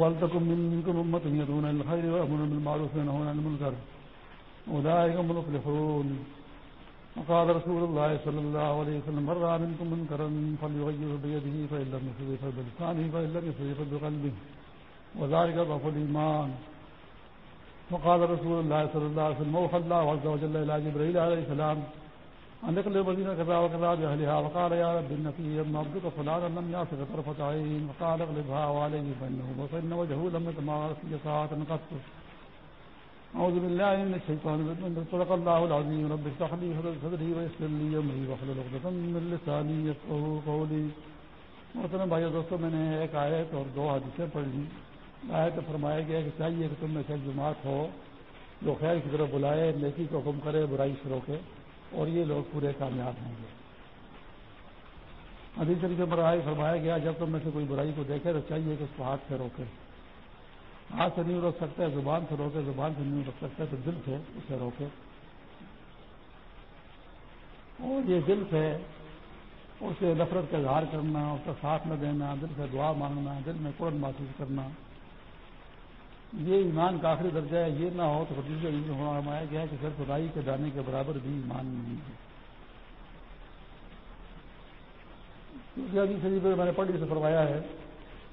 ولتكن منكم أمة يدون الخير وأمرون بالمعروف ونهون عن المنكر أولئك هم المفلحون وقال رسول الله صلى الله عليه وسلم من مر منكم منكرا فليغيره بيده فإن لم يستطع فبلسانه فإن لم يستطع فبقلبه وذلك ضعف الإيمان وقال رسول الله صلى الله عليه وسلم وخى الله عز وجل إلى جبريل عليه السلام أن نقل مدينة كذا وكذا بأهلها وقال يا رب إن في ابن عبدك فلانا لم يعصك طرفة عين، وقال اغلبها وعليه فإنه وفإن وجهه لم يتمارس في ساعة قط أعوذ بالله من الشيطان الرجيم. صدق الله العظيم رب اشرح لي صدري ويسر لي أمري، واحلل عقدة من لساني يفقهوا قولي. محترم بھائی دوستوں میں نے ایک آیت اور دو حدیثیں پڑھ لی آیت فرمایا گیا کہ چاہیے کہ تم میں سے جماعت ہو جو خیر کی طرف بلائے، نیکی کو حکم کرے، برائی سے روکے۔ اور یہ لوگ پورے کامیاب ہوں گے۔ حدیث شریف پر آئے فرمایا گیا، جب تم میں سے کوئی برائی کو دیکھے تو چاہیے کہ اس کو ہاتھ سے روکے۔ ہاتھ سے نہیں روک سکتے، زبان سے روکے، زبان سے نہیں روک سکتے تو دل سے اسے روکے۔ اور یہ دل سے اسے نفرت کا اظہار کرنا، اس کا ساتھ نہ دینا، دل سے دعا مانگنا، دل میں قرن محسوس کرنا۔ یہ ایمان کا آخری درجہ ہے، یہ نہ ہو تو فرمایا گیا کہ صرف خدائی کے دانے کے برابر بھی ایمان نہیں ہے۔ کیونکہ ابھی شریف میں نے پڑھی سے فرمایا ہے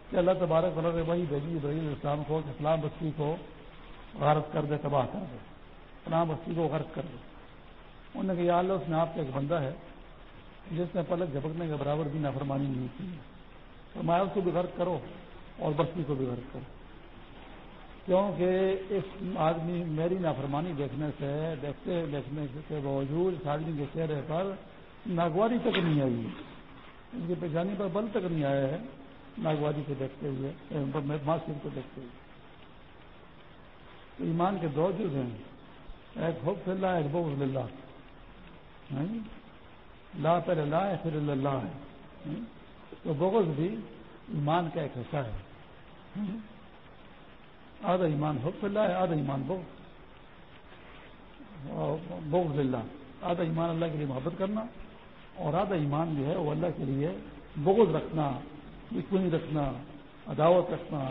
کہ اللہ تبارک نے وہی بھیجی ابراہیم اسلام کو کہ اسلام بستی کو غارت کر دے، تباہ کر دے۔ اسلام بستی کو غرق کر دے۔ انہوں نے کہا اللہ، اس میں آپ کا ایک بندہ ہے جس نے پلک جھپکنے کے برابر بھی نافرمانی نہیں کی۔ فرمایا، اس کو بھی غرق کرو اور بستی کو بھی غرق کرو۔ کیونکہ اس آدمی میری نافرمانی دیکھنے سے، دیکھتے، دیکھنے کے باوجود اس آدمی کے چہرے پر ناگواری تک نہیں آئی۔ ان کی پیشانی پر بل تک نہیں آیا ہے، ناگواری کو دیکھتے ہوئے معاشرت کو دیکھتے ہوئے۔ ایمان کے دو جز ہیں۔ ایک حب اللہ، ایک بغض ہاں جی؟ اللہ لا پہلے اللہ ہے پھر اللہ۔ ہے تو بغض بھی ایمان کا ایک حصہ ہے۔ ہاں جی؟ آدھا ایمان حب اللہ ہے، آدھا ایمان بغض۔ بغض اللہ۔ آدھا ایمان اللہ کے لیے محبت کرنا اور آدھا ایمان جو ہے وہ اللہ کے لیے بغض رکھنا دشمنی رکھنا، عداوت رکھنا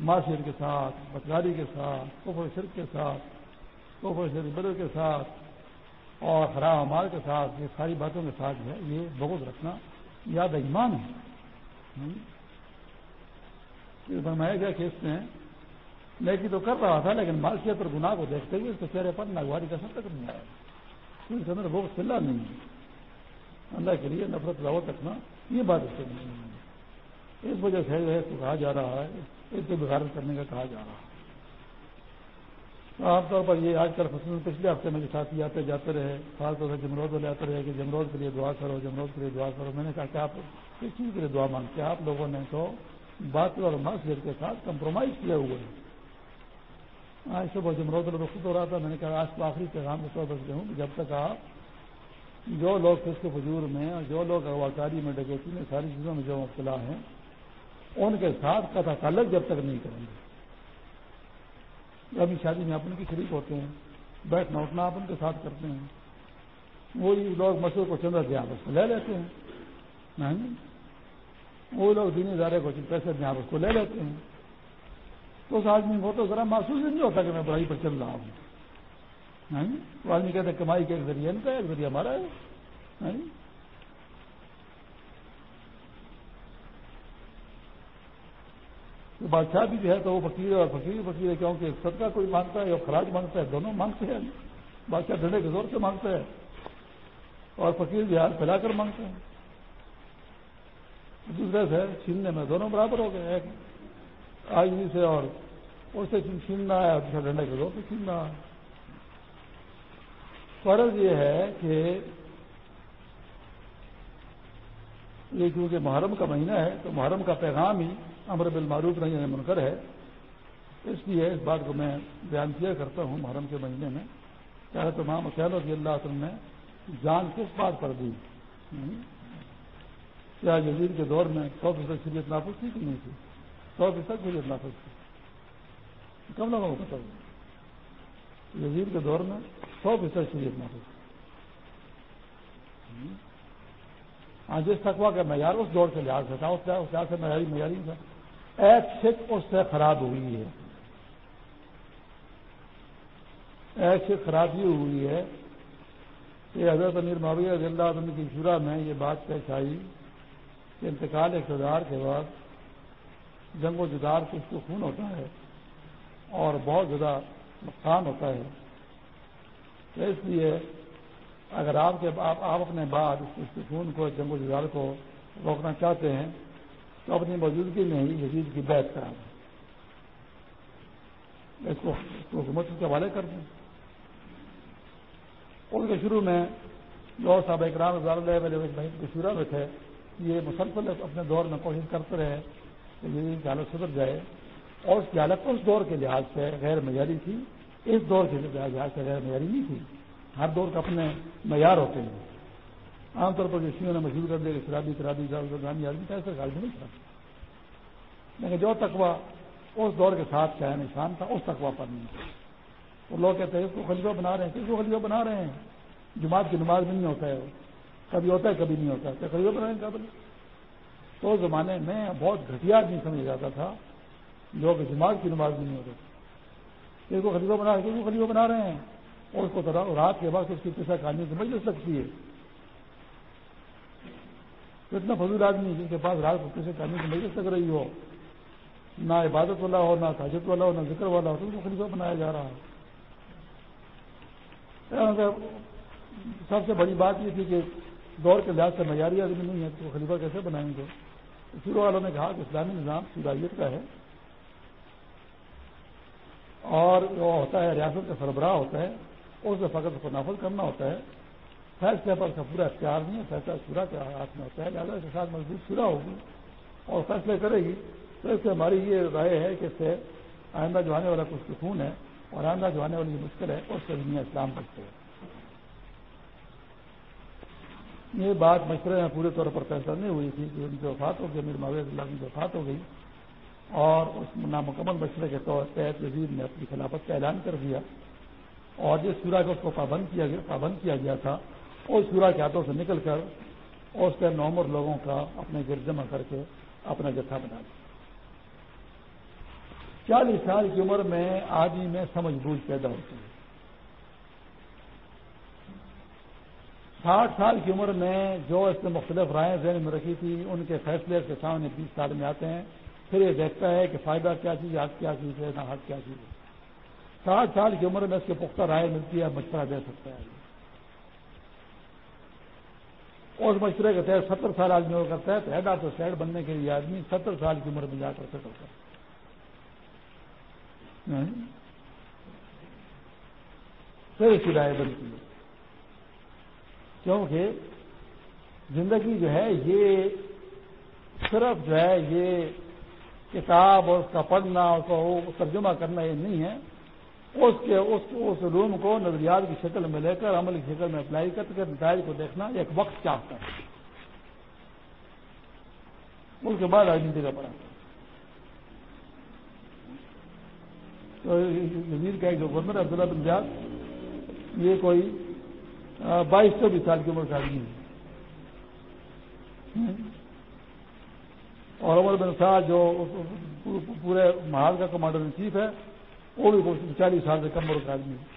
معاشر کے ساتھ بتگاری کے ساتھ، کفر شرک کے ساتھ، کفر شرک بدر کے ساتھ اور خراب امال کے ساتھ، یہ ساری باتوں کے ساتھ جو ہے یہ بغض رکھنا یاد ایمان ہے۔ فرمایا گیا کہ اس نے نیکی تو کر رہا تھا، لیکن معاشیت اور گناہ کو دیکھتے ہوئے اس کے چہرے پر ناگواری کا سب تک نہیں آیا۔ اس کے اندر بہت سلا نہیں ہے۔ اللہ کے لیے نفرت دعوت رکھنا یہ بات اس سے نہیں ہے۔ اس وجہ سے جو ہے تو کہا جا رہا ہے، اس کو بغارت کرنے کا کہا جا رہا ہے۔ عام طور پر یہ آج کل فصل پچھلے ہفتے میں ساتھی آتے جاتے رہے، خاص طور سے جمرود والے آتے رہے کہ جمرود کے لیے دعا کرو، جمرود کے لیے دعا کرو۔ میں نے کہا کہ آپ کس چیز کے لیے دعا مانگتے ہیں۔ آپ لوگوں نے تو بات اور معاشیت کے ساتھ کمپرومائز کیے ہوئے ہیں۔ آج صبح جمرود رخصت ہو رہا تھا، میں نے کہا، آج تو آخری پیغام کے طور پر ہوں کہ جب تک آپ جو لوگ فسق فجور میں اور جو لوگ اغواکاری میں ڈکیتی میں ساری چیزوں میں جو مبتلا ہیں، ان کے ساتھ کتھا تعلق جب تک نہیں کریں گے۔ ابھی شادی میں اپن کی شریک ہوتے ہیں، بیٹھنا، اٹھنا اپن کے ساتھ کرتے ہیں۔ وہی لوگ مسئلے کو چندر دیا آپس کو لے لیتے ہیں۔ وہ لوگ دینی ادارے کو پیسے دیں آپس کو لے لیتے ہیں۔ تو اس آدمی کو تو ذرا محسوس نہیں ہوتا کہ میں برائی پر چل رہا ہوں۔ وہ آدمی کہتے ہیں کمائی کا ایک ذریعہ ان کا ایک ذریعہ ہمارا ہے۔ بادشاہ بھی جو ہے تو وہ فقیر ہے اور فقیر فقیر ہے کیونکہ صدقہ کوئی مانگتا ہے اور خراج مانگتا ہے، دونوں مانگتے ہیں۔ بادشاہ ڈنڈے کے زور سے مانگتا ہے اور فقیر جو ہے پھیلا کر مانگتے ہیں دوسرے سے چھیننے میں دونوں برابر ہو گئے، ایک آئی سے اور اس سے چھیننا ہے اور دوسرا ڈنڈے کے زور سے چھیننا فرض یہ ہے کہ یہ کیونکہ محرم کا مہینہ ہے، تو محرم کا پیغام ہی امر بالمعروف نہیں یعنی منکر ہے۔ اس لیے اس بات کو میں بیان کیا کرتا ہوں محرم کے مہینے میں۔ چاہے تو ماں مسلم رضی اللہ وسلم نے جان کس بات پر دی؟ کیا جزیر کے دور میں سو فیصد شریعت نافذ تھی کہ نہیں تھی سو فیصد شریعت نافذ تھی کم لوگوں کو پتا جزیر کے دور میں سو فیصد شریعت نافذ ہاں جس تقوا کا معیار اس دور کے لحاظ سے تھا اس لحاظ سے معیاری معیاری تھا ایک سکھ اس سے خراب ہوئی ہے ایک سکھ خراب یہ ہوئی ہے کہ حضرت امیر معاویہ رضی اللہ عنہ کی شورا میں یہ بات پیش آئی انتقال اقتدار کے بعد جنگ و جدار کچھ تو خون ہوتا ہے اور بہت زیادہ نقصان ہوتا ہے۔ تو اس لیے اگر آپ کے آپ اپنے بعد اس خون کو، جنگ و جدار کو روکنا چاہتے ہیں، تو اپنی موجودگی میں ہی جدید کی بیت کرا دیں اس کو حکومت کے حوالے کر دیں۔ ان کے شروع میں جو صاحب اکرام رضا اللہ بھائی کے شروع میں تھے یہ مسلسل اپنے دور میں کوشش کرتے رہے کہ یہ کی حالت سدھر جائے اور اس کی حالت اس دور کے لحاظ سے غیر معیاری تھی، اس دور کے لحاظ سے غیر معیاری نہیں تھی۔ ہر دور کا اپنے معیار ہوتے ہیں۔ عام طور پر جو نے مشہور کر دیا کہ شرابی شرابی گامی آدمی کا ایسا خیال نہیں تھا۔ لیکن جو تقوا اس دور کے ساتھ کیا نشان تھا، اس تقوا پر نہیں تھا۔ وہ لوگ کہتے ہیں اس کو خلیفہ بنا رہے ہیں کس کو خلیفہ بنا رہے ہیں۔ جماعت کی نماز میں نہیں ہوتا ہے۔ کبھی ہوتا ہے، کبھی نہیں ہوتا۔ ہے خلیفہ بنا رہے ہیں قابل تو زمانے میں بہت گھٹیا نہیں سمجھا جاتا تھا۔ جو کہ جماعت کی نماز میں نہیں ہوتا تھا کو خلیفہ بنا رہے ہیں خلیفہ بنا رہے ہیں۔ اور اس کو رات کے بعد اس کی پیسہ کھانے سے مجلس لگتی ہے۔ اتنا فضول آدمی جن کے پاس رات کو پیسے کھانے سے مجلس لگ رہی ہو۔ نہ عبادت والا ہو، نہ تاجت والا ہو، نہ ذکر والا ہو، تو اس کو خلیفہ بنایا جا رہا ہے۔ سب سے بڑی بات یہ تھی کہ دور کے لحاظ سے معیاری آدمی نہیں ہے، تو خلیفہ کیسے بنائیں گے؟ شروع والوں نے کہا کہ اسلامی نظام سیدائیت کا ہے۔ اور وہ ہوتا ہے ریاست کا سربراہ ہوتا ہے، اس سے فقط کو نافذ کرنا ہوتا ہے۔ فیصلے پر کا پورا اختیار نہیں ہے، فیصلہ پورا کے ہاتھ میں ہوتا ہے لہٰذا کے ساتھ مضبوط پورا ہوگی اور فیصلے کرے گی۔ تو اس سے ہماری یہ رائے ہے کہ اس سے آئندہ جو آنے والا کچھ سکون ہے اور آندہ جو آنے والی مشکل ہے، اس سے دنیا اسلام بچتے ہیں یہ بات مشورے میں پورے طور پر فیصلہ نہیں ہوئی تھی کہ ان کی وفات ہو گئی، امیر معاویہ اللہ کی وفات ہو گئی۔ اور اس نامکمل مشورے کے طور تحت وزیر نے اپنی خلافت کا اعلان کر دیا۔ اور جس سورا کو اس کو پابند کیا گیا، پابند کیا گیا تھا، اس سورا کے ہاتھوں سے نکل کر اس کے نومر لوگوں کا اپنے گرد جمع کر کے اپنا جتھا بنا دیا۔ چالیس سال کی عمر میں آدمی میں سمجھ بوجھ پیدا ہوتی ہے۔ ساٹھ سال کی عمر میں جو اس نے مختلف رائے ذہن میں رکھی تھی، ان کے فیصلے کے سامنے بیس سال میں آتے ہیں۔ پھر یہ دیکھتا ہے کہ فائدہ کیا چیز ہے، حق کیا چیز ہے، نہ حق کیا چیز ہے۔ ساٹھ سال کی عمر میں اس کے پختہ رائے ملتی ہے مشورہ دے سکتا ہے۔ اس مشورے کے تحت ستر سال آدمی وہ کرتا ہے تو ہیڈ آف دا بننے کے لیے آدمی ستر سال کی عمر میں جا کر سیٹل کرتا ہے پھر اس کی رائے بنتی ہے۔ کیونکہ زندگی جو ہے یہ صرف جو ہے یہ کتاب اور اس کا پڑھنا اس کو ترجمہ کرنا یہ نہیں ہے، اس کے، اس اس روم کو نظریات کی شکل میں لے کر، عمل کی شکل میں اپلائی کر کے، نتائج کو دیکھنا ایک وقت چاہتا ہے۔ اس کے بعد راجنیتی کا پڑھا۔ وزیر کا ایک جو گورنر عبداللہ بن زیاد، یہ کوئی بائیس چوبیس سال کی عمر کا آدمی ہے اور عمر بن صاحب جو پورے محال کا کمانڈر ان چیف ہے، وہ بھی چالیس سال سے کم عمر کا آدمی ہے۔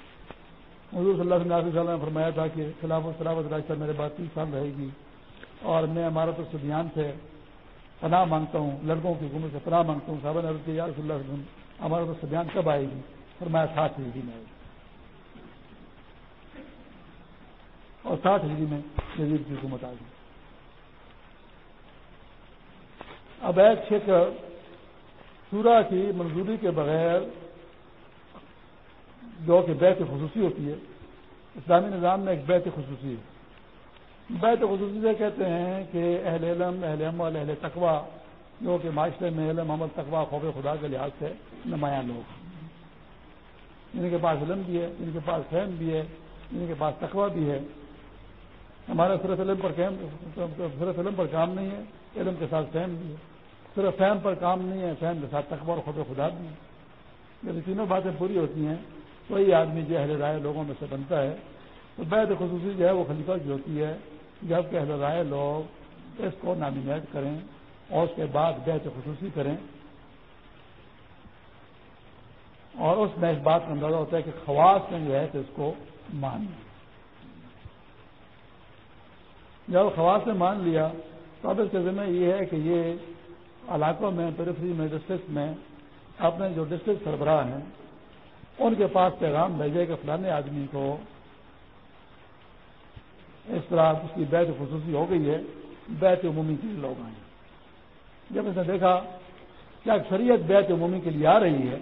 حضور صلی اللہ علیہ وسلم نے فرمایا تھا کہ خلاف و خلافت راستہ میرے بعد تیس سال رہے گی۔ اور میں ہمارا تو سبیان سے پناہ مانگتا ہوں، لڑکوں کی حکومت سے پناہ مانگتا ہوں۔ صاحب نے یا رسول اللہ وسلم ہمارا تو سبیان کب آئے گی؟ اور میں سات میں آئے گی۔ اور سات ہجری میں جدید کی حکومت آ گئی۔ اب ایک چھک سورا کی منظوری کے بغیر جو کہ بیت خصوصی ہوتی ہے، اسلامی نظام میں ایک بیت خصوصی ہے۔ بیت خصوصی سے کہتے ہیں کہ اہل علم، اہل عمل، اہل تقوا جو کہ معاشرے میں علم عمل تقوا خوف خدا کے لحاظ سے نمایاں لوگ جن کے پاس علم بھی ہے جن کے پاس فہم بھی ہے جن کے پاس تقوا بھی ہے۔ ہمارا صرف علم پر صرف علم پر کام نہیں ہے، علم کے ساتھ فہم بھی ہے۔ صرف فہم پر کام نہیں ہے، فہم کے ساتھ تقوا اور خود خدا بھی ہے۔ جب تینوں باتیں پوری ہوتی ہیں، وہی آدمی جو اہل رائے لوگوں میں سے بنتا ہے، تو بیت خصوصی جو ہے وہ خلیفہ کی ہوتی ہے۔ جبکہ اہل رائے لوگ اس کو نامینیٹ کریں اور اس کے بعد بیت خصوصی کریں۔ اور اس میں اس بات کا اندازہ ہوتا ہے کہ خواص میں جو ہے تو اس کو مان لیا جب خواص نے مان لیا تو اب اس کے ذمہ یہ ہے کہ یہ علاقوں میں پیریفری میں ڈسٹرکٹ میں اپنے جو ڈسٹرکٹ سربراہ ہیں، ان کے پاس پیغام بھیجے کہ فلانے آدمی کو اس طرح اس کی بیت خصوصی ہو گئی ہے بیت عمومی کے لیے لوگ آئے جب اس نے دیکھا کہ اکثریت بیت عمومی کے لیے آ رہی ہے،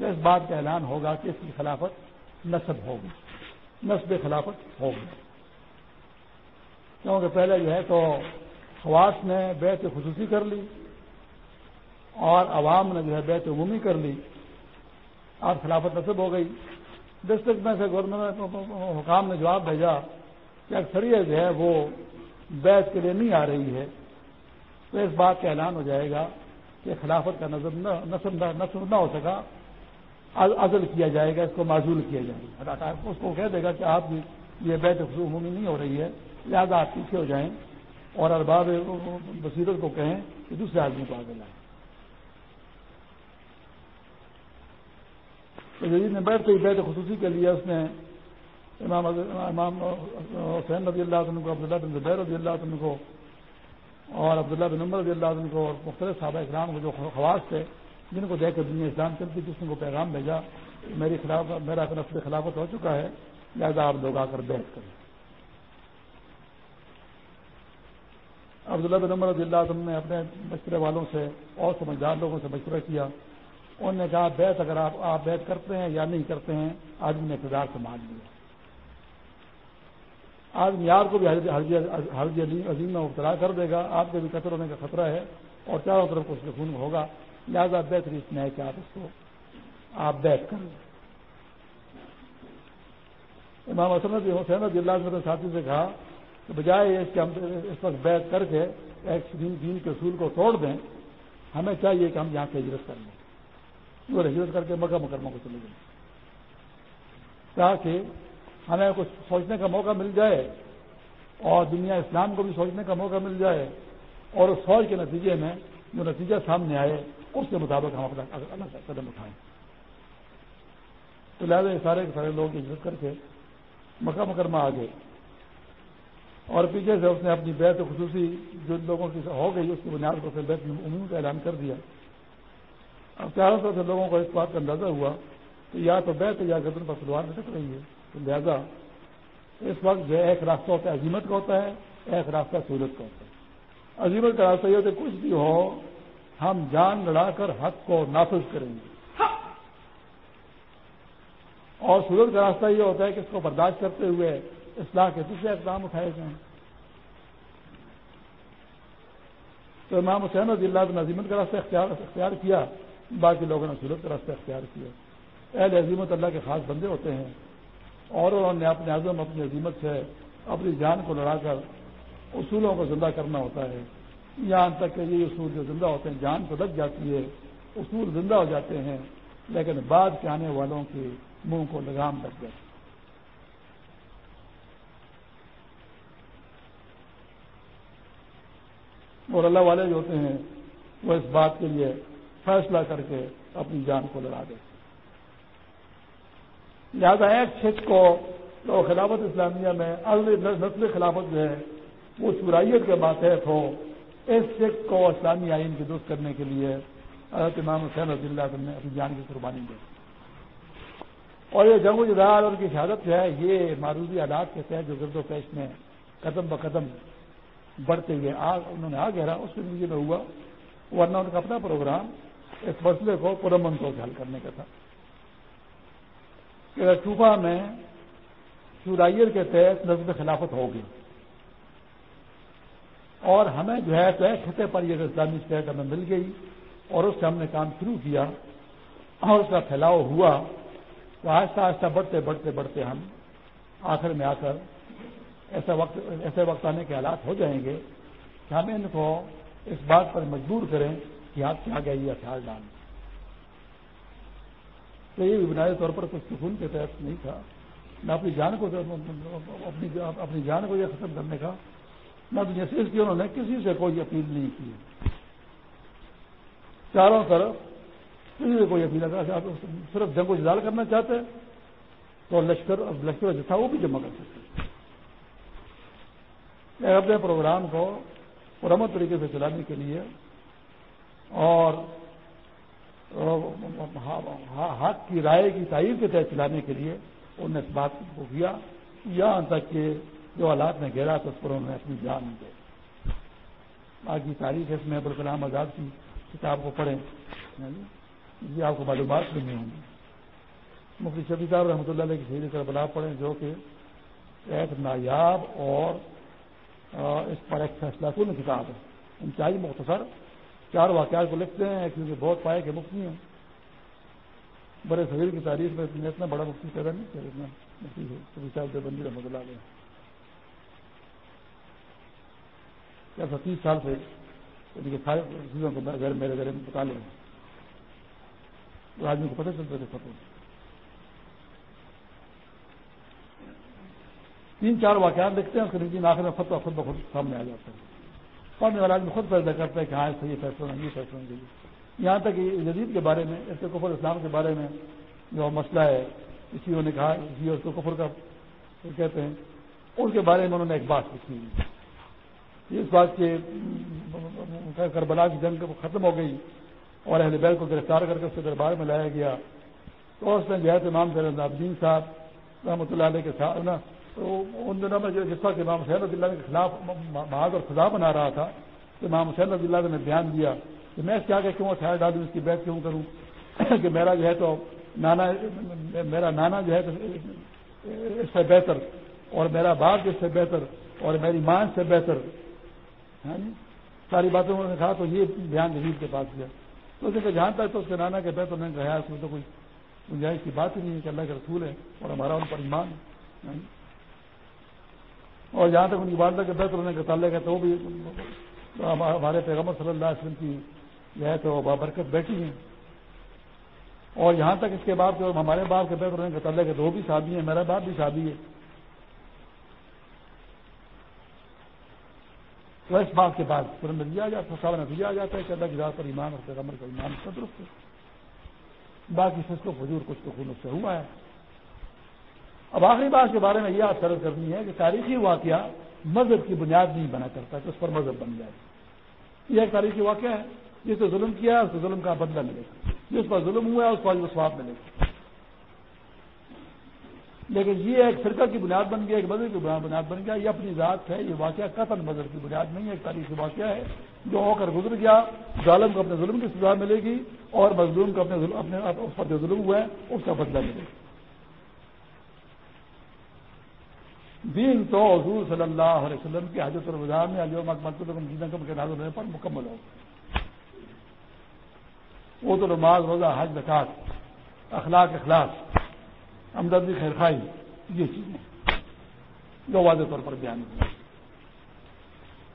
تو اس بات کا اعلان ہوگا کہ اس کی خلافت نصب ہوگی، نصب خلافت ہوگی۔ کیونکہ پہلے جو ہے تو خواص نے بیت خصوصی کر لی اور عوام نے جو ہے بیت عمومی کر لی اور خلافت نصب ہو گئی۔ ڈسٹرکٹ میں سے گورنمنٹ حکام نے جواب بھیجا کہ اکثریت جو ہے وہ بیت کے لیے نہیں آ رہی ہے۔ تو اس بات کا اعلان ہو جائے گا کہ خلافت کا نظر نصب نہ ہو سکا۔ عزل کیا جائے گا، اس کو معذول کیا جائے گا۔ اس کو کہہ دے گا کہ آپ یہ بیت عمومی نہیں ہو رہی ہے۔ لہٰذا آپ پیچھے ہو جائیں اور ارباب بصیرت کو کہیں کہ دوسرے آدمی کو آگے لائیں۔ تو جدید نے بیٹھ کے بیت خصوصی کے لیے اس نے امام امام حسین رضی اللہ عنہ کو، عبداللہ بن زبیر رضی اللہ عنہ کو اور عبداللہ بن عمر رضی اللہ عنہ کو اور مختلف صحابہ اکرام کو جو خواص تھے، جن کو دیکھ کر دنیا اسلام چلتی جس نے کو پیغام بھیجا، میری خلاف میرا نفل خلافت ہو چکا ہے، لہٰذا آپ لوگ آ کر بیٹھ کریں۔ عبداللہ بن عمر رضی اللہ عنہ نے اپنے مشورے والوں سے اور سمجھدار لوگوں سے مشورہ کیا۔ انہوں نے کہا، بیت اگر آپ آپ بیت کرتے ہیں یا نہیں کرتے ہیں آدمی نے اقتدار سے مان لیا۔ آدمی یار کو بھی حرجی عظیم میں مبتلا کر دے گا۔ آپ کے بھی قطر ہونے کا خطرہ ہے اور چاروں طرف کچھ خون ہوگا۔ لہٰذا بہتر اس میں ہے کہ آپ اس کو آپ بیت کر لیں۔ امام حسن حسین رضی اللہ نے ساتھی سے کہا بجائے اس کے ہم اس وقت بیت کر کے ایک دین دین کے اصول کو توڑ دیں، ہمیں چاہیے کہ ہم یہاں سے ہجرت کر لیں وہ ہجرت کر کے مکہ مکرمہ کو چلے جائیں۔ تاکہ ہمیں کچھ سوچنے کا موقع مل جائے اور دنیا اسلام کو بھی سوچنے کا موقع مل جائے اور اس سوچ کے نتیجے میں جو نتیجہ سامنے آئے، اس کے مطابق ہم اپنا الگ قدم اٹھائیں۔ تو لہٰذا یہ سارے سارے لوگ عزت کر کے مکہ مکرمہ آ گئے اور پیچھے سے اس نے اپنی بیت خصوصی جو لوگوں کی ہو گئی اس کی بنیاد پر بیت عموم کا اعلان کر دیا۔ اب چاروں سو سے لوگوں کو اس بات کا اندازہ ہوا کہ یا تو بیت یا گردن پر سلوار لٹک رہی ہے۔ تو لہذا اس وقت جو ایک راستہ ہوتا ہے عظیمت کا ہوتا ہے ایک راستہ سہولت کا ہوتا ہے۔ عظیمت کا راستہ یہ ہوتا ہے کچھ بھی ہو ہم جان لڑا کر حق کو نافذ کریں گے۔ اور سورج کا راستہ یہ ہوتا ہے کہ اس کو برداشت کرتے ہوئے اصلاح کے دوسرے اقدام اٹھائے جائیں۔ تو امام حسین رضی اللہ بن عظیمت کا راستہ اختیار اختیار کیا، باقی لوگوں نے سورج کا راستہ اختیار کیا۔ اہل عظیمت اللہ کے خاص بندے ہوتے ہیں اور انہوں نے اپنے عزم اپنی عظیمت سے اپنی جان کو لڑا کر اصولوں کو زندہ کرنا ہوتا ہے۔ یہاں تک کہ یہ اصول جو زندہ ہوتے ہیں، جان تو لگ جاتی ہے، اصول زندہ ہو جاتے ہیں، لیکن بعد کے آنے والوں کے منہ کو لگام لگ جاتی اور اللہ والے جو ہوتے ہیں، وہ اس بات کے لیے فیصلہ کر کے اپنی جان کو لڑا دیتے لہٰذا ایک چھت کو تو خلافت اسلامیہ میں نسل خلافت جو ہے، وہ شرائط کے ماتحت ہو، اس سکھ کو اسلامی آئین کی درست کرنے کے لیے حضرت امام حسین رضی اللہ نے اپنی جان کی قربانی دی۔ اور یہ جنگ جدار اور کی شہادت جو ہے، یہ معروضی حالات کے تحت جو گرد و پیش میں قدم بقدم بڑھتے ہوئے انہوں نے آ گہرا اس کے نتیجے میں ہوا۔ ورنہ ان کا اپنا پروگرام اس مسئلے کو پرمن کو حل کرنے کا تھا۔ کہ ٹوفا میں شورائر کے تحت نظم خلافت ہوگی اور ہمیں جو ہے تو ایک خطے پر یہ اسلامی اسٹیٹ ہمیں مل گئی اور اس سے ہم نے کام شروع کیا اور اس کا پھیلاؤ ہوا۔ تو آہستہ آہستہ بڑھتے بڑھتے بڑھتے ہم آخر میں آ کر ایسا وقت ایسے وقت آنے کے حالات ہو جائیں گے کہ ہم ان کو اس بات پر مجبور کریں کہ آپ سے آگے یہ ہتھیار ڈالیں۔ تو یہ بھی بنیادی طور پر کچھ سکون کے تحت نہیں تھا۔ نہ اپنی جان کو اپنی اپنی جان کو یہ ختم کرنے کا، نہ تو جیسے کی انہوں نے کسی سے کوئی اپیل نہیں کی۔ چاروں طرف کسی سے کوئی اپیل صرف جنگ و جدال کرنا چاہتے تو لشکر لشکر جو تھا وہ بھی جمع کر سکتے اپنے پروگرام کو پرامت طریقے سے چلانے کے لیے اور حق کی رائے کی تعریف کے تحت چلانے کے لیے انہوں نے اس بات کو کیا یہاں تک کہ جو حالات میں گھیرا تھا اس پر انہوں نے اپنی جان دے باقی تاریخ اس میں ابوالکلام آزاد کی کتاب کو پڑھیں۔ یہ آپ کو معلومات بھی نہیں ہوں گی۔ مفتی شفیع صاحب رحمۃ اللہ علیہ کی شہید کر بلا پڑھیں جو کہ ایک نایاب اور اس پر ایک فیصلہ کن کتاب ہے؟ انتہائی مختصر۔ چار واقعات کو لکھتے ہیں کیونکہ بہت پائے کے مفتی ہیں۔ بڑے شریر کی تاریخ میں اتنا بڑا مفتی پیدا نہیں کیا اتنا مفتی شفیع صاحب بندی رحمۃ اللہ علیہ۔ کیا تیس سال سے سارے چیزوں کو میرے گھر میں بتا لیں آدمی کو پتہ چلتا تھے فتح تین چار واقعات لکھتے ہیں اس کے لیکن آخر میں فتح خود بخود سامنے آ جاتا ہے۔ پڑھنے والا آدمی خود فیصلہ کرتا ہے کہ ہاں صحیح فیصلہ نہیں، یہ فیصلہ نہیں۔ یہاں تک کہ جدید کے بارے میں، اس کے کفر اسلام کے بارے میں جو مسئلہ ہے، اسی نے کہا، اسی اس کو کفر کا کہتے ہیں۔ ان کے بارے میں انہوں نے ایک بات لکھی اس بات کے، کربلا کی جنگ ختم ہو گئی اور اہل بیل کو گرفتار کر کے اس کے دربار میں لایا گیا۔ تو اس میں جو ہے، امام زیر الدین صاحب رحمۃ اللہ علیہ کے ساتھ تو ان دنوں میں جو جس وقت امام حسین رضی اللہ کے خلاف بہاد اور خدا بنا رہا تھا، تو امام حسین رضی اللہ نے بیان دیا کہ میں اس کے آگے کیوں ہتھیار ڈالوں اس کی بیت کیوں کروں؟ کہ میرا جو ہے تو نانا، میرا نانا جو ہے اس سے بہتر، اور میرا باپ اس سے بہتر، اور میری ماں سے بہتر۔ ہاں جی؟ ساری باتیں انہوں نے کہا، تو یہ بیان جدید کے پاس گیا۔ تو اسے جہاں تک تو اس کے نانا کے بہتر نے کہا، اس میں تو کوئی گنجائش کی بات ہی نہیں ہے کہ اللہ کا رسول ہے اور ہمارا ان پر ایمان ہے۔ ہاں جی؟ اور جہاں تک ان کی والدہ کے بہتر ہونے کا تعلق ہے تو وہ بھی ہمارے پیغمبر صلی اللہ علیہ وسلم کی جو ہے تو بابرکت بیٹھی ہیں۔ اور یہاں تک اس کے بعد جو ہمارے باپ کے بہتر ہونے کا تعلق ہے تو وہ بھی شادی ہے میرا باپ بھی شادی ہے۔ تو اس بات کے بعد ترنت نتیجہ جاتا ہے، سارا نتیجہ آ جاتا ہے کہ اللہ کی رات پر ایمان اور پیغمبر کا ایمان کا درست ہے۔ باقی سس کو فضور کچھ تو خون سے ہوا ہے۔ اب آخری بات کے بارے میں یہ آپ سرد کرنی ہے کہ تاریخی واقعہ مذہب کی بنیاد نہیں بنا کرتا، کہ اس پر مذہب بن جائے۔ یہ ایک تاریخی واقعہ ہے، جس نے ظلم کیا اس کو ظلم کا بدلہ ملے گا۔ جس پر ظلم ہوا ہے، اس پر سواب ملے گا۔ لیکن یہ ایک فرقہ کی بنیاد بن گیا، ایک مذہب کی بنیاد بن گیا، یہ اپنی ذات ہے، یہ واقعہ قتل مذہب کی بنیاد نہیں ہے، ایک تاریخی واقعہ ہے جو ہو کر گزر گیا۔ ظالم کو اپنے ظلم کی سزا ملے گی اور مظلوم کو اپنے اپنے اس پر جو ظلم ہوا ہے، اس کا بدلہ ملے گا۔ دین تو حضور صلی اللہ علیہ وسلم کی حضرت الوداع میں جو کے نازل ہونے پر مکمل ہو۔ وہ تو نماز، روزہ، حج بکاس اخلاق اخلاق ہمدردی خیر خائی یہ چیزیں جو واضح طور پر بیان ہوئی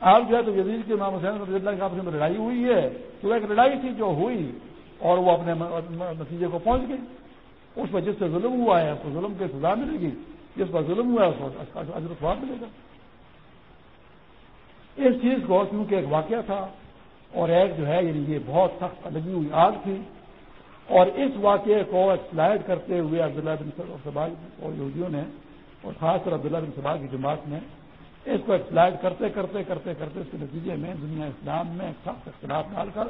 آپ جو ہے تو یزید کے امام حسین رضی اللہ کے آپس میں لڑائی ہوئی ہے۔ تو ایک لڑائی تھی جو ہوئی اور وہ اپنے نتیجے کو پہنچ گئی۔ اس میں جس سے ظلم ہوا ہے، اس کو ظلم کی سزا ملے گی۔ جس پر ظلم ہوا ہے، اس کو ملے گا۔ اس چیز کو کیونکہ ایک واقعہ تھا اور ایک جو ہے یعنی یہ بہت سخت لگی ہوئی آگ تھی، اور اس واقعے کو سلائڈ کرتے ہوئے عبداللہ بن صبا اور یہودیوں نے، اور خاص طور عبداللہ بن صبا کی جماعت نے، اس کو سلائڈ کرتے کرتے کرتے کرتے اس کے نتیجے میں دنیا اسلام میں سخت اختلاف ڈال کر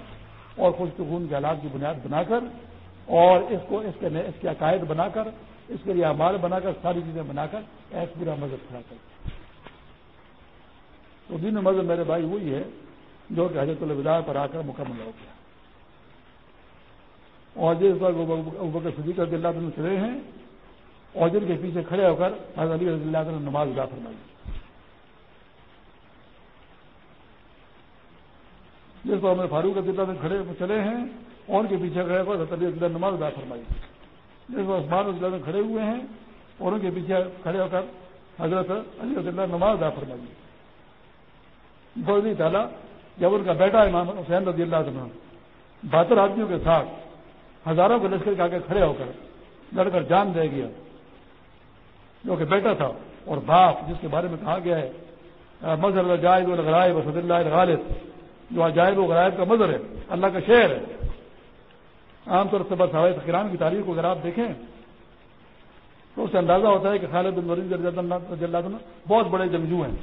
اور خوش خون کے حالات کی بنیاد بنا کر اور اس کو اس کے اس کے عقائد بنا کر اس کے لیے امال بنا کر، ساری چیزیں بنا کر ایک پورا مذہب کھڑا کر۔ تو دن مذہب میرے بھائی وہی ہے جو کہ حضرت الوداع پر آ کر مکمل ہو گیا۔ اور جس وقت صدیق رضی اللہ عنہ چلے ہیں اور جن کے پیچھے کھڑے ہو کر حضرت علی رضی اللہ عنہ نماز ادا فرمائی۔ جس پر ہمیں فاروق عدلہ میں کھڑے چلے ہیں، اور ان کے پیچھے کھڑے ہو علی عدلہ نماز ادا فرمائی۔ جس پر عثمان عدلہ میں کھڑے ہوئے ہیں اور ان کے پیچھے کھڑے ہو کر حضرت علی عدلہ نماز ادا فرمائی۔ بہت تعالیٰ جب ان کا بیٹا امام حسین رضی اللہ عنہ بہتر آدمیوں کے ساتھ ہزاروں کے لشکر کے آگے کھڑے ہو کر لڑ کر جان دے گیا، جو کہ بیٹا تھا اور باپ، جس کے بارے میں کہا گیا ہے مظہر الجائب الغرائب وسد اللہ غالب جو عجائب و غرائب کا مظہر ہے، اللہ کا شعر ہے۔ عام طور سے بس ہوائے کرام کی تاریخ کو اگر آپ دیکھیں، تو اس سے اندازہ ہوتا ہے کہ خالد بن ورین اللہ بہت بڑے جنگجو ہیں۔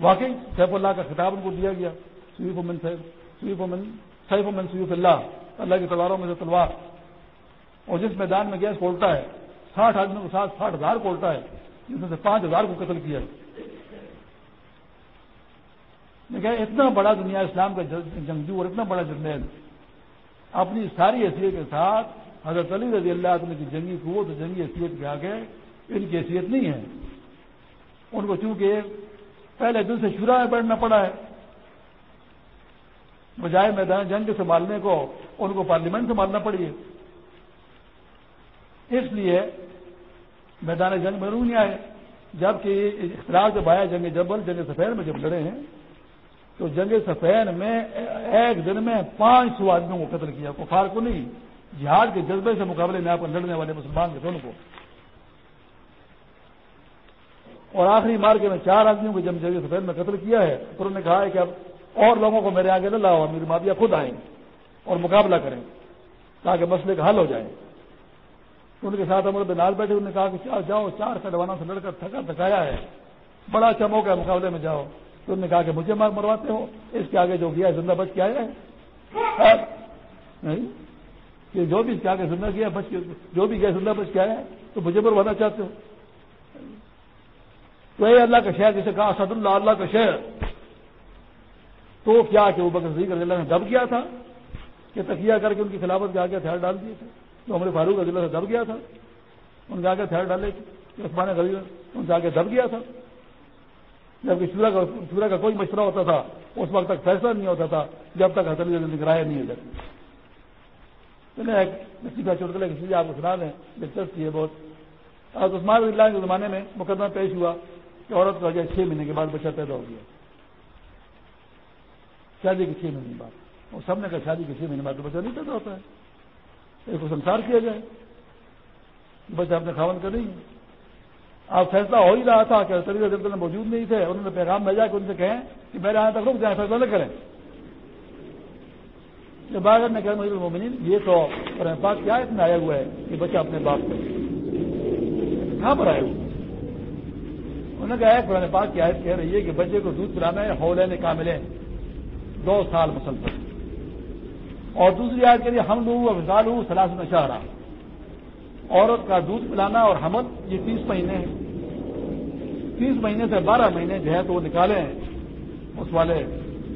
واقعی سیف اللہ کا خطاب ان کو دیا گیا۔ سیف امن سیف امن سیف امن سیف اللہ۔ اللہ کی تلواروں میں سے تلوار۔ اور جس میدان میں گیس کھولتا ہے، ساٹھ آدمیوں کے ساتھ ساٹھ ہزار کھولتا ہے، جس میں سے پانچ ہزار کو قتل کیا اتنا بڑا دنیا اسلام کا جنگجو اور اتنا بڑا جرنیل اپنی ساری حیثیت کے ساتھ حضرت علی رضی اللہ عنہ کی جنگی قوت جنگی حیثیت کے آگے ان کی حیثیت نہیں ہے۔ ان کو چونکہ پہلے دل سے شورا میں بیٹھنا پڑا ہے۔ بجائے میدان جنگ کے سنبھالنے کو، ان کو پارلیمنٹ سنبھالنا پڑی ہے۔ اس لیے میدان جنگ میں رو نہیں آئے۔ جبکہ اختلاف جب آیا جنگ جبل، جنگ سفید میں جب لڑے ہیں تو جنگ سفید میں ایک دن میں پانچ سو آدمیوں کو قتل کیا، کفار کو نہیں، جہاد کے جذبے سے مقابلے میں آپ لڑنے والے مسلمان کے دونوں کو۔ اور آخری مار کے میں چار آدمیوں کو جب جنگ سفید میں قتل کیا ہے، تو انہوں نے کہا ہے کہ اب اور لوگوں کو میرے آگے نہ لاؤ میری مافیا خود آئیں اور مقابلہ کریں تاکہ مسئلے کا حل ہو جائے۔ ان کے ساتھ ہمارے بنال بیٹھے، انہوں نے کہا کہ چار جاؤ، چار پہلوانوں سے لڑ کر تھکا، تھکایا ہے۔ بڑا اچھا موقع ہے مقابلے میں جاؤ۔ تو انہوں نے کہا کہ مجھے مار مرواتے ہو، اس کے آگے جو کیا زندہ بچ کے آیا ہے۔ نہیں کہ جو بھی اس کے آگے زندہ کیا بچ کے، جو بھی گیا زندہ بچ کے آیا ہے، تو مجھے مروانا چاہتے ہو۔ تو یہ اللہ کا شہر، جسے کہا، اسد اللہ اللہ کا شہر۔ تو کیا کہ وہ بکر صدیق رضی اللہ نے دب کیا تھا کہ تکیہ کر کے ان کی خلافت کے آگے ہتھیار ڈال دیے تھے۔ تو ہمارے فاروق رضی اللہ سے دب گیا تھا۔ ان کے آگے ہتھیار ڈالے کہ عثمان غریب ان سے آگے دب گیا تھا۔ جبکہ چورا کا چورا کا کوئی مشورہ ہوتا تھا، اس وقت تک فیصلہ نہیں ہوتا تھا، جب تک حضرت نگرایا نہیں ہو ایک نصیبہ چوٹ کر کسی آپ کو سنا دیں دلچسپی ہے بہت۔ اور عثمان اللہ کے زمانے میں مقدمہ پیش ہوا کہ عورت کا چھ مہینے کے بعد بچہ پیدا ہو گیا۔ شادی کے چھ مہینے بعد۔ اور سب نے کہا شادی کے چھ مہینے بعد تو بچہ نہیں پیدا ہوتا ہے۔ ایک کو سنسار کیا جائے۔ بچہ اپنے خاون کا نہیں آپ فیصلہ ہو ہی رہا تھا کہ طریقے میں موجود نہیں تھے، انہوں نے پیغام بھیجا کہ ان سے کہیں کہ میرے آنے تک رک جائیں، فیصلہ نہ کریں۔ جب باغر نے کہا مجھے مومنین، یہ تو قرآن پاک کیا اتنا آیا ہوا ہے کہ بچہ اپنے باپ کو کہاں پر آئے ہوئے انہوں نے کہا قرآن پاک کی آیت کہہ رہی ہے کہ بچے کو دودھ پلانا ہے، ہولے کاملے دو سال مسلسل اور دوسری آیت کے لیے ہم لوگ افزال ہوں سلاس میں رہا۔ عورت کا دودھ پلانا اور حمل یہ تیس مہینے ہیں۔ تیس مہینے سے بارہ مہینے جو ہے تو وہ نکالے ہیں اس والے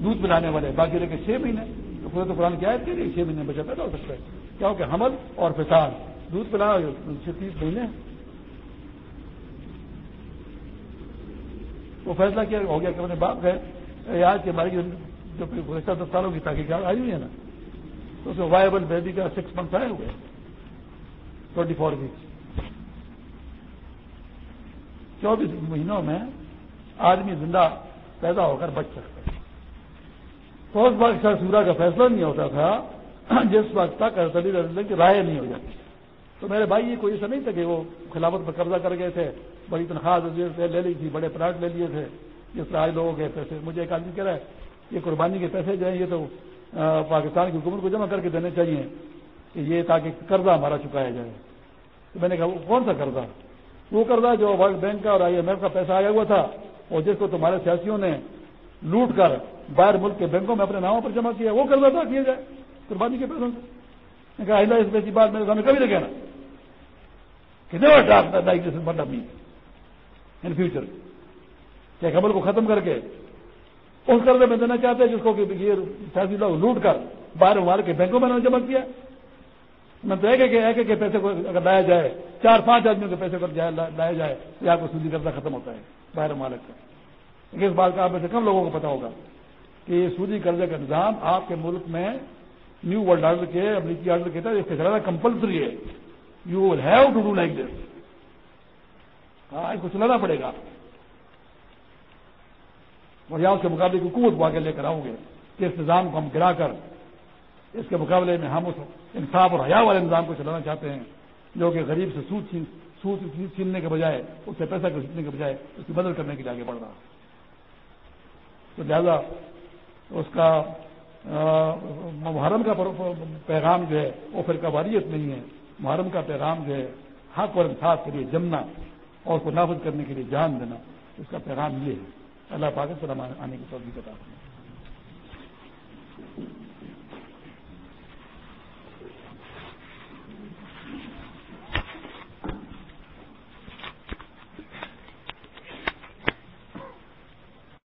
دودھ پلانے والے، باقی رہے کے چھ مہینے۔ تو پورے تو قرآن کی آیت کے لیے چھ مہینے بچہ پیدا ہو سکتا ہے۔ کیا ہو کہ حمل اور فسال دودھ پلانا تیس مہینے۔ وہ فیصلہ کیا، ہو گیا کہ اپنے باپ گئے۔ آج کے بارے جو گزشتہ دس سالوں کی تحقیقات آئی ہوئی ہے نا۔ تو اس میں وائبل بیبی کا سکس منتھ آئے ہوئے۔ ٹوینٹی فور ویکس چوبیس مہینوں میں آدمی زندہ پیدا ہو کر بچ سکتا ہے۔ تو اس وقت سورا کا فیصلہ نہیں ہوتا تھا، جس وقت تک کی رائے نہیں ہو جاتی۔ تو میرے بھائی، یہ کوئی ایسا نہیں تھا کہ وہ خلافت پر قبضہ کر گئے تھے، بڑی تنخواہ لے لی تھی، بڑے پلاٹ لے لیے تھے، جس طرح لوگوں کے پیسے، مجھے ایک آدمی کہہ رہا ہے، یہ قربانی کے پیسے جو ہیں، یہ تو پاکستان کی حکومت کو جمع کر کے دینے چاہیے کہ یہ تاکہ قرضہ ہمارا چکایا جائے۔ تو میں نے کہا، وہ کون سا قرضہ؟ وہ قرضہ جو ورلڈ بینک کا اور آئی ایم ایف کا پیسہ آیا ہوا تھا اور جس کو تمہارے سیاسیوں نے لوٹ کر باہر ملک کے بینکوں میں اپنے ناموں پر جمع کیا، وہ قرضہ ادا کیا جائے قربانی کے پیسوں سے۔ کہا آئندہ اس کی بات میرے سامنے کبھی مطلب نہیں کہنا۔ کہ نیور ڈاک لائک دس مطلب ان فیوچر کیا قبل کو ختم کر کے اس قرضے میں دینا چاہتے ہیں جس کو کہ یہ سیاسی لوگ لوٹ کر باہر مار کے بینکوں میں جمع کیا؟ میں تو ایک ایک ایک پیسے کو اگر لایا جائے، چار پانچ آدمیوں کے پیسے کو لایا جائے تو کو سودی قرضہ ختم ہوتا ہے، باہر مالک کا۔ اس بات کا آپ میں سے کم لوگوں کو پتا ہوگا کہ یہ سودی قرضے کا نظام آپ کے ملک میں نیو ورلڈ آرڈر کے، امریکی آرڈر کے تحت چلانا کمپلسری ہے۔ You will have to do like this ہاں اس کو چلانا پڑے گا۔ اور یا اس کے مقابلے کی قوت کو آگے لے کر آؤں گے کہ اس نظام کو ہم گرا کر اس کے مقابلے میں ہم اس انصاف اور حیا والے نظام کو چلانا چاہتے ہیں، جو کہ غریب سے سود سود چھیننے کے بجائے، اس سے پیسہ خریدنے کے بجائے اس کی مدد کرنے کے لیے آگے بڑھ رہا تو لہذا اس کا محرم کا پیغام جو ہے، وہ پھر قواریت نہیں ہے۔ محرم کا پیغام جو ہے، حق اور انصاف کے لیے جمنا اور اس کو نافذ کرنے کے لیے جان دینا، اس کا پیغام یہ ہے۔ اللہ پاک سلام آنے کی توجہ بتا